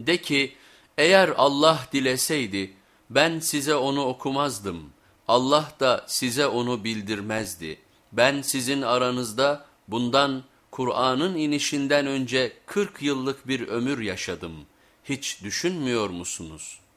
De ki eğer Allah dileseydi ben size onu okumazdım. Allah da size onu bildirmezdi. Ben sizin aranızda bundan Kur'an'ın inişinden önce 40 yıllık bir ömür yaşadım. Hiç düşünmüyor musunuz?''